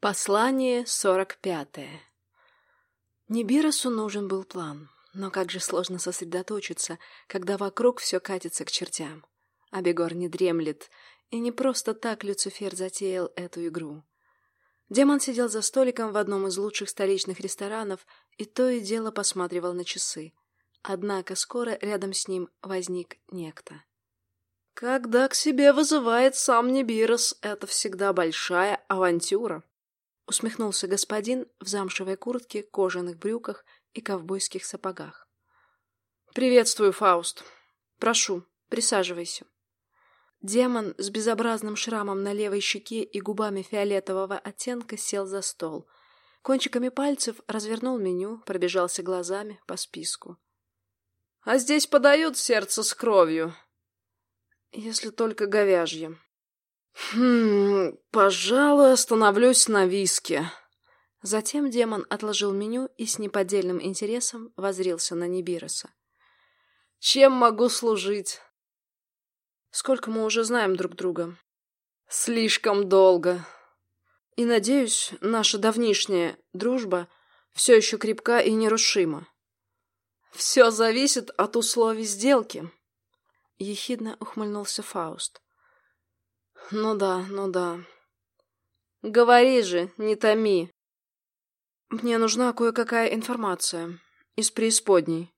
Послание сорок пятое. Нибиросу нужен был план, но как же сложно сосредоточиться, когда вокруг все катится к чертям. А Бегор не дремлет, и не просто так Люцифер затеял эту игру. Демон сидел за столиком в одном из лучших столичных ресторанов и то и дело посматривал на часы. Однако скоро рядом с ним возник некто. Когда к себе вызывает сам Нибирос, это всегда большая авантюра усмехнулся господин в замшевой куртке, кожаных брюках и ковбойских сапогах. «Приветствую, Фауст. Прошу, присаживайся». Демон с безобразным шрамом на левой щеке и губами фиолетового оттенка сел за стол. Кончиками пальцев развернул меню, пробежался глазами по списку. «А здесь подают сердце с кровью?» «Если только говяжье», «Хм, пожалуй, остановлюсь на виске». Затем демон отложил меню и с неподдельным интересом возрился на Нибироса. «Чем могу служить?» «Сколько мы уже знаем друг друга?» «Слишком долго. И, надеюсь, наша давнишняя дружба все еще крепка и нерушима. Все зависит от условий сделки», — ехидно ухмыльнулся Фауст. Ну да, ну да. Говори же, не томи. Мне нужна кое-какая информация. Из преисподней.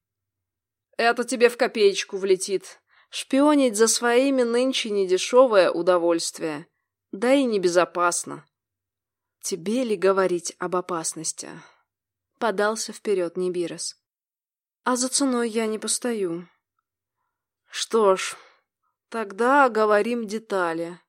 Это тебе в копеечку влетит. Шпионить за своими нынче недешевое удовольствие. Да и небезопасно. Тебе ли говорить об опасности? Подался вперед Нибирос. А за ценой я не постою. Что ж, тогда говорим детали.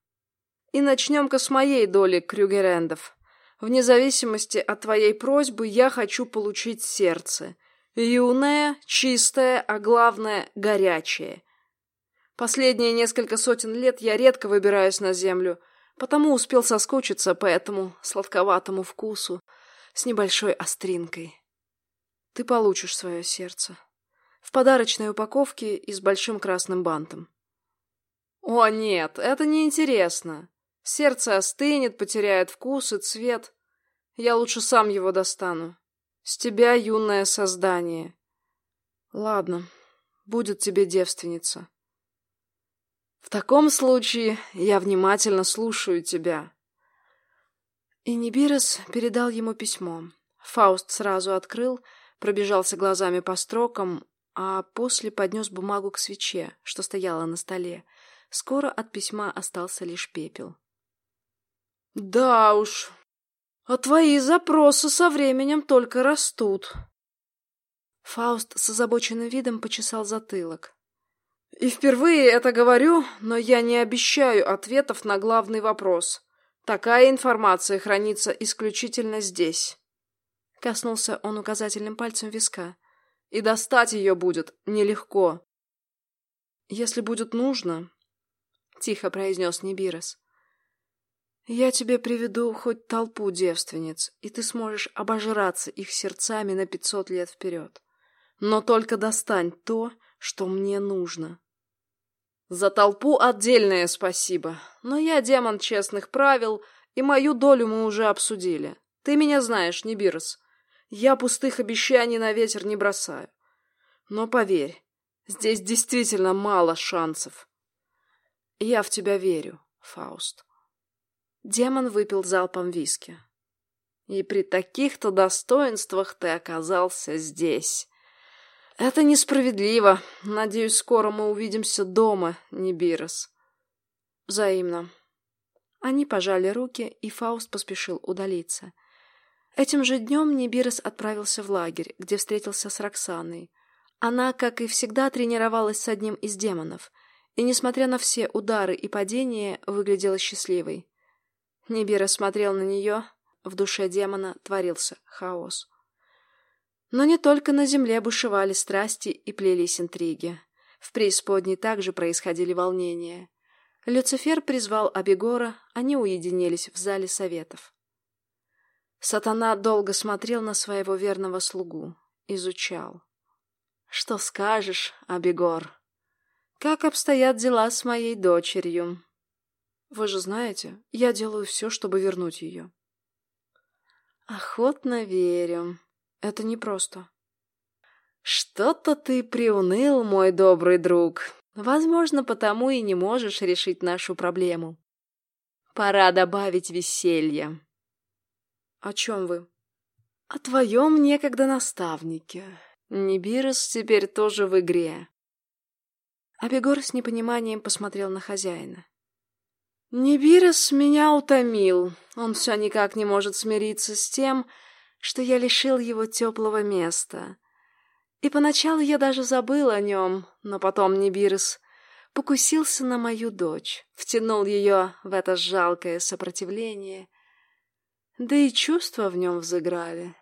И начнем-ка с моей доли, Крюгерендов. Вне зависимости от твоей просьбы я хочу получить сердце. Юное, чистое, а главное — горячее. Последние несколько сотен лет я редко выбираюсь на землю, потому успел соскучиться по этому сладковатому вкусу с небольшой остринкой. Ты получишь свое сердце. В подарочной упаковке и с большим красным бантом. О, нет, это неинтересно. Сердце остынет, потеряет вкус и цвет. Я лучше сам его достану. С тебя юное создание. Ладно, будет тебе девственница. В таком случае я внимательно слушаю тебя. И Нибирос передал ему письмо. Фауст сразу открыл, пробежался глазами по строкам, а после поднес бумагу к свече, что стояла на столе. Скоро от письма остался лишь пепел. Да уж, а твои запросы со временем только растут. Фауст с озабоченным видом почесал затылок. И впервые это говорю, но я не обещаю ответов на главный вопрос. Такая информация хранится исключительно здесь. Коснулся он указательным пальцем виска. И достать ее будет нелегко. Если будет нужно, — тихо произнес Нибирос, я тебе приведу хоть толпу девственниц, и ты сможешь обожраться их сердцами на пятьсот лет вперед. Но только достань то, что мне нужно. За толпу отдельное спасибо, но я демон честных правил, и мою долю мы уже обсудили. Ты меня знаешь, Нибирос. Я пустых обещаний на ветер не бросаю. Но поверь, здесь действительно мало шансов. Я в тебя верю, Фауст. Демон выпил залпом виски. И при таких-то достоинствах ты оказался здесь. Это несправедливо. Надеюсь, скоро мы увидимся дома, Нибирос. Взаимно. Они пожали руки, и Фауст поспешил удалиться. Этим же днем Нибирос отправился в лагерь, где встретился с Роксаной. Она, как и всегда, тренировалась с одним из демонов, и, несмотря на все удары и падения, выглядела счастливой. Нибира смотрел на нее, в душе демона творился хаос. Но не только на земле бушевали страсти и плелись интриги. В преисподней также происходили волнения. Люцифер призвал Абегора, они уединились в зале советов. Сатана долго смотрел на своего верного слугу, изучал. «Что скажешь, Абегор? Как обстоят дела с моей дочерью?» Вы же знаете, я делаю все, чтобы вернуть ее. Охотно верю. Это непросто. Что-то ты приуныл, мой добрый друг. Возможно, потому и не можешь решить нашу проблему. Пора добавить веселья. О чем вы? О твоем некогда наставнике. Нибирос теперь тоже в игре. Абегор с непониманием посмотрел на хозяина. Нибирос меня утомил. Он все никак не может смириться с тем, что я лишил его теплого места. И поначалу я даже забыл о нем, но потом Нибирос покусился на мою дочь, втянул ее в это жалкое сопротивление, да и чувства в нем взыграли.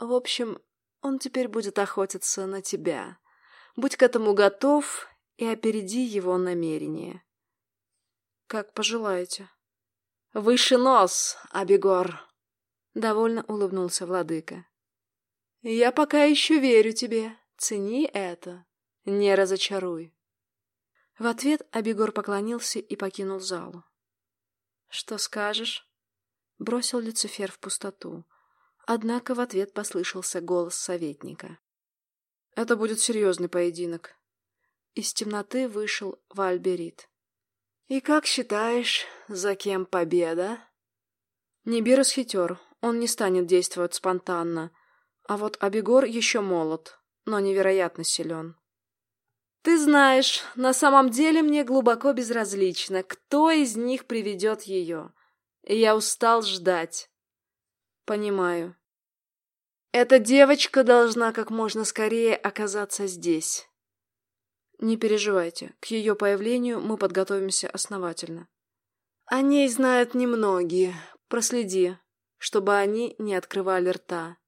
В общем, он теперь будет охотиться на тебя. Будь к этому готов и опереди его намерение. Как пожелаете. Выше нос, Абегор. Довольно улыбнулся владыка. Я пока еще верю тебе. Цени это. Не разочаруй. В ответ Абегор поклонился и покинул залу. Что скажешь? Бросил Люцифер в пустоту. Однако в ответ послышался голос советника. Это будет серьезный поединок. Из темноты вышел Вальберит. «И как считаешь, за кем победа?» Нибирос хитер, он не станет действовать спонтанно. А вот Абегор еще молод, но невероятно силен. «Ты знаешь, на самом деле мне глубоко безразлично, кто из них приведет ее. я устал ждать». «Понимаю. Эта девочка должна как можно скорее оказаться здесь». Не переживайте, к ее появлению мы подготовимся основательно. О ней знают немногие. Проследи, чтобы они не открывали рта.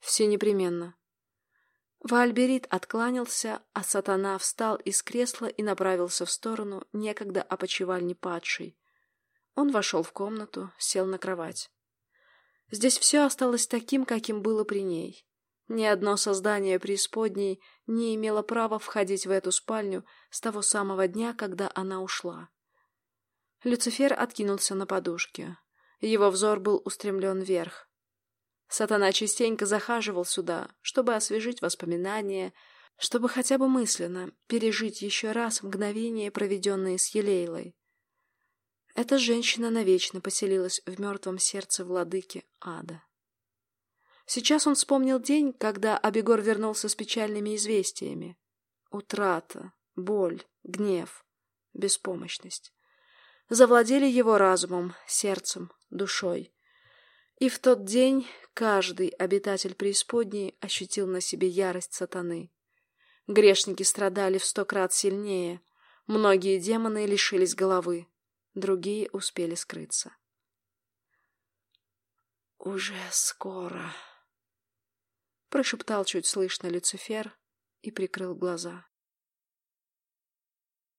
Все непременно. Вальберит откланялся, а сатана встал из кресла и направился в сторону некогда опочивальни падшей. Он вошел в комнату, сел на кровать. Здесь все осталось таким, каким было при ней. Ни одно создание преисподней не имело права входить в эту спальню с того самого дня, когда она ушла. Люцифер откинулся на подушке. Его взор был устремлен вверх. Сатана частенько захаживал сюда, чтобы освежить воспоминания, чтобы хотя бы мысленно пережить еще раз мгновение, проведенные с Елейлой. Эта женщина навечно поселилась в мертвом сердце владыки ада. Сейчас он вспомнил день, когда Абегор вернулся с печальными известиями. Утрата, боль, гнев, беспомощность. Завладели его разумом, сердцем, душой. И в тот день каждый обитатель преисподней ощутил на себе ярость сатаны. Грешники страдали в сто крат сильнее, многие демоны лишились головы, другие успели скрыться. «Уже скоро», прошептал чуть слышно Люцифер и прикрыл глаза.